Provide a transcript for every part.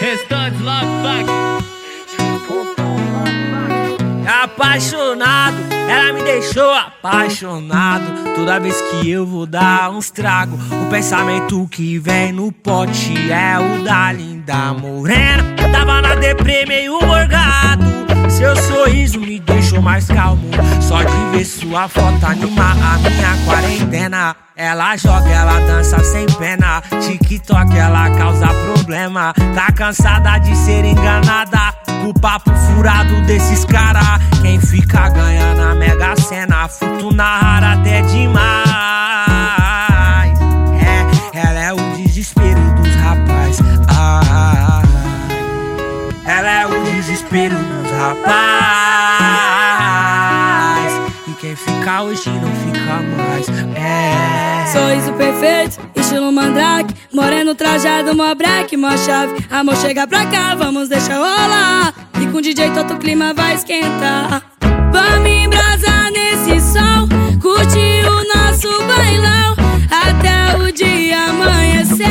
Restantes Love Fuck Apaixonado, ela me deixou apaixonado. Toda vez que eu vou dar uns trago, o pensamento que vem no pote é o da linda morena. Tava na deprê meio morgado. Seu sorriso me deixou mais calmo. Só de ver sua foto animar a minha quarentena. Ela joga, ela dança sem pena. TikTok, ela causa problema. Tá cansada de ser enganada. O papo furado desses cara. Quem fica ganha na mega cena. Fortuna rara até demais. Sorriso perfeito, estilo mandrake. Moreno trajado, mó break, mó chave. Amor, chega pra cá, vamos deixar rolar. E com DJ todo o clima vai esquentar. Vamos embrasar nesse sol Curtir o nosso bailão. Até o dia amanhecer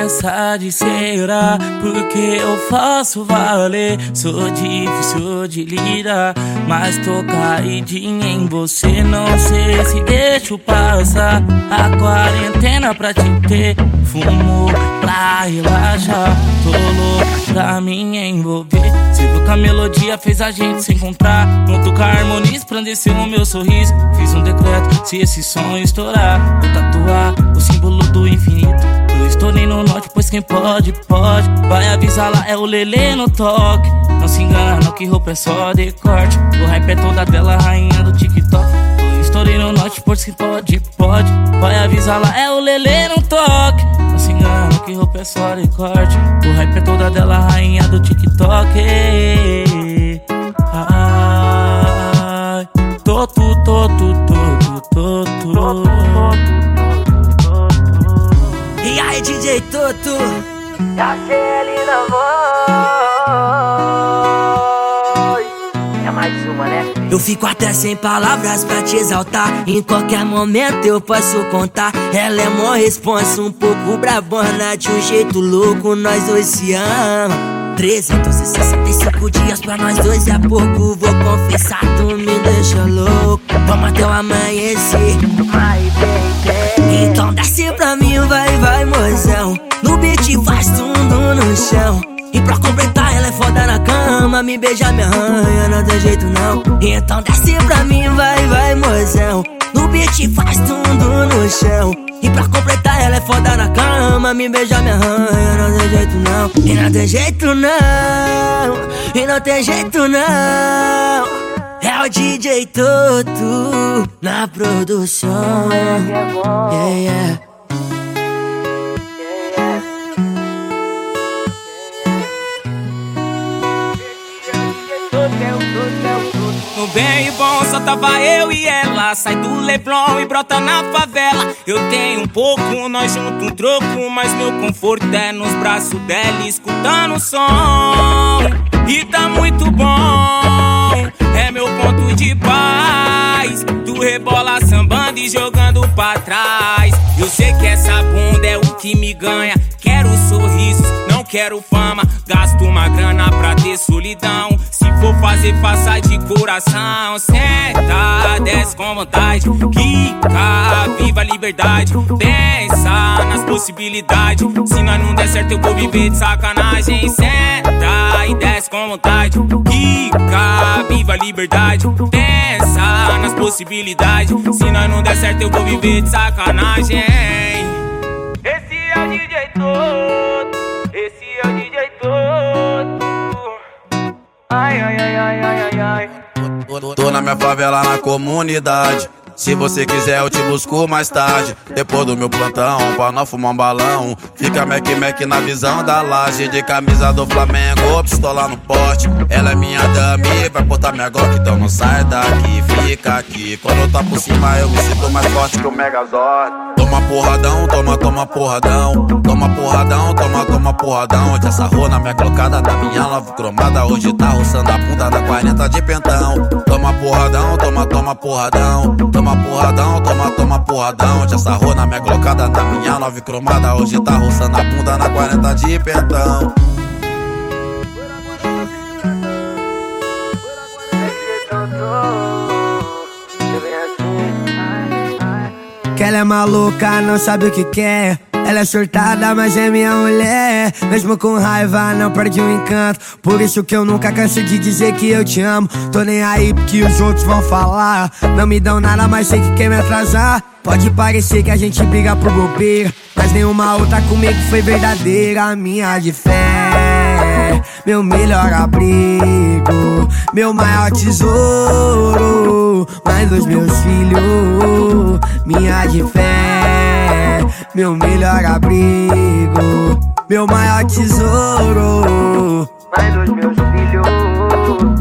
essa de será, porque eu faço valer. Sou difícil de lidar, mas tô caidinha em você. Não sei se deixo passar a quarentena pra te ter. Fumo pra relaxar, tô louco pra me envolver. Você viu que a melodia fez a gente se encontrar. Junto com a harmonia, esplendeceu o meu sorriso. Fiz um decreto, se esse som estourar, vou tatuar o símbolo do infinito. Eu estourei no norte, pois quem pode, pode. Vai avisar lá, é o Lelê no toque. Não se engana, não que roupa é só decorte. O hype é toda dela, rainha do TikTok. Estourei no norte, pois quem pode, pode. Vai avisar lá, é o Lelê no toque. Não se engana, que roupa é só decorte. O hype é toda dela, rainha do TikTok. Ai, tô, tu, tô, tu, tô, DJ Toto? Já ele na voz. É mais uma, né? Eu fico até sem palavras pra te exaltar. Em qualquer momento eu posso contar. Ela é mó responsa, um pouco brabona. De um jeito louco, nós dois se ama. 365 dias pra nós dois é pouco. Vou confessar, tu me deixa louco. Vamos até o amanhecer. My baby. Então desce pra mim, vai, vai, mozão. No beat faz tudo no chão. E pra completar, ela é foda na cama. Me beija, me arranha, não tem jeito não. Então desce pra mim, vai, vai, mozão. No beat faz tudo no chão. E pra completar, ela é foda na cama. Me beija, me arranha, não tem jeito não. E não tem jeito não. E não tem jeito não. É o DJ Toto na produção. Yeah, yeah. No bem bom só tava eu e ela. Sai do Leblon e brota na favela. Eu tenho um pouco, nós junto um troco. Mas meu conforto é nos braços dela, escutando o som. E tá muito bom, de paz. Tu rebola sambando e jogando pra trás. Eu sei que essa bunda é o que me ganha. Quero sorrisos, não quero fama. Gasto uma grana pra ter solidão. For fazer, faça de coração. Senta, desce com vontade. Quica, viva a liberdade. Pensa nas possibilidades. Se nós não der certo, eu vou viver de sacanagem. Senta e desce com vontade. Quica, viva a liberdade. Pensa nas possibilidades. Se nós não der certo, eu vou viver de sacanagem. Esse é o DJ todo. Ai, ai, ai, ai, ai, ai, ai. Tô, tô, tô na minha favela, na comunidade. Se você quiser, eu te busco mais tarde. Depois do meu plantão, pra nós fumar um balão. Fica Mac Mac na visão da laje. De camisa do Flamengo, pistola no poste. Ela é minha dame, vai botar minha Glock. Então não sai daqui, fica aqui. Quando eu tô por cima, eu me sinto mais forte que o Megazord. Toma porradão, toma, toma porradão. Toma porradão, toma, toma porradão. Te sarrou na minha colocada, na minha love cromada. Hoje tá roçando a bunda da 40 de pentão. Toma porradão, toma, toma porradão. Toma porradão, toma, toma porradão. Te sarrou na minha colocada, na minha nove cromada. Hoje tá roçando a bunda na 40 de pentão. Que ela é maluca, não sabe o que quer. Ela é surtada, mas é minha mulher. Mesmo com raiva, não perde o encanto. Por isso que eu nunca canso de dizer que eu te amo. Tô nem aí porque os outros vão falar. Não me dão nada, mas sei que quer me atrasar. Pode parecer que a gente briga por bobeira. Mas nenhuma outra comigo foi verdadeira. Minha de fé, meu melhor abrigo, meu maior tesouro. Mãe dos meus filhos, minha de fé, meu melhor abrigo, meu maior tesouro. Mãe dos meus filhos.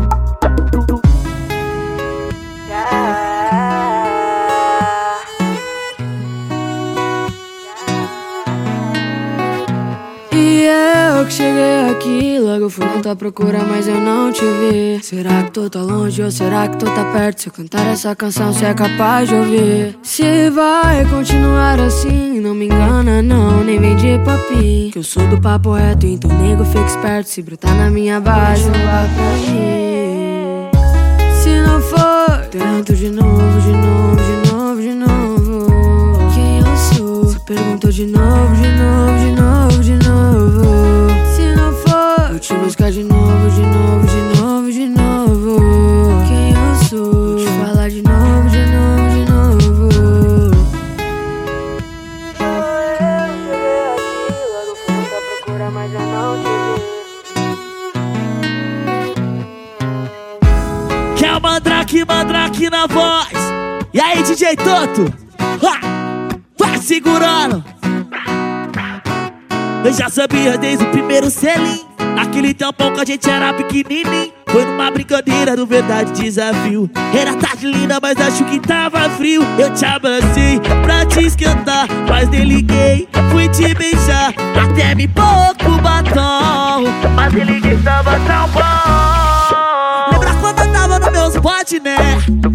Tua procura, mas eu não te vi. Será que tu tá longe ou será que tu tá perto? Se eu cantar essa canção, você é capaz de ouvir. Se vai continuar assim, não me engana, não, nem vem de papinho. Que eu sou do papo reto, então nego fica esperto. Se brotar na minha base, vai pra mim. Se não for, tento de novo, de novo, de novo, de novo. Quem eu sou? Se perguntou de novo, de novo, Que é o Mandrake, Mandrake na voz. E aí, DJ Toto? Ha! Vai segurando. Eu já sabia desde o primeiro selim. Naquele tempão que a gente era pequenininho. Foi numa brincadeira do verdade desafio. Era tarde linda, mas acho que tava frio. Eu te abracei pra te esquentar, mas nem liguei. Fui te beijar, até me pouco batom. Mas nem liguei, tava tão bom. Lembra quando eu tava no meus né?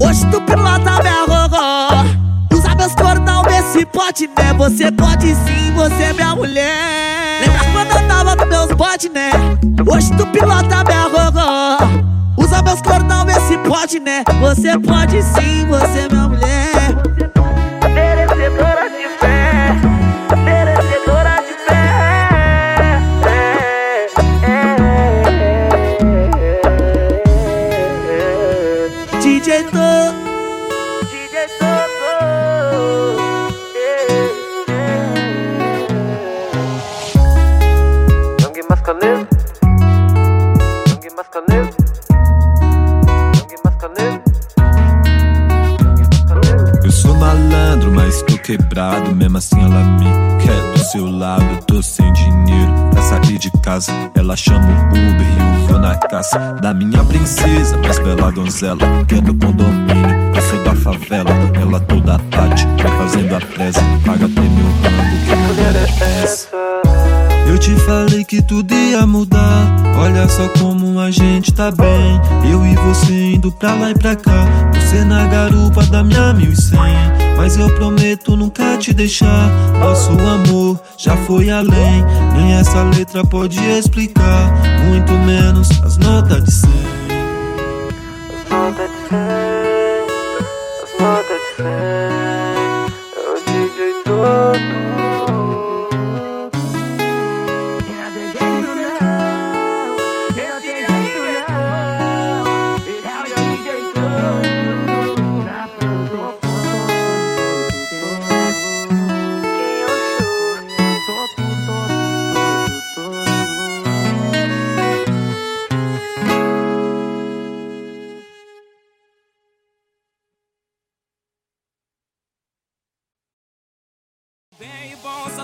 Hoje tu pilota minha gogó. Usa meus cordão nesse pote, né? Você pode sim, você é minha mulher. Né? Hoje tu pilota minha gogó. Usa meus cordão nesse pote, né? Você pode sim, você é minha mulher. Eu sou malandro, mas tô quebrado. Mesmo assim ela me quer do seu lado. Eu tô sem dinheiro pra sair de casa. Ela chama o Uber e eu vou na casa da minha princesa, mais bela donzela. Que é do condomínio, eu sou da favela. Ela toda tarde, vai fazendo a presa. Paga até meu rango, que mulher é essa? Eu te falei que tudo ia mudar. Olha só como a gente tá bem. Eu e você indo pra lá e pra cá. Você na garupa da minha 1100. Mas eu prometo nunca te deixar. Nosso amor já foi além. Nem essa letra pode explicar. Muito menos as notas de 100. As notas de 100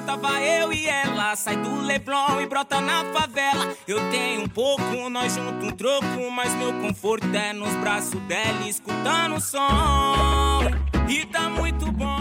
tava eu e ela. Sai do Leblon e brota na favela. Eu tenho um pouco, nós junto um troco. Mas meu conforto é nos braços dela, escutando o som. E tá muito bom.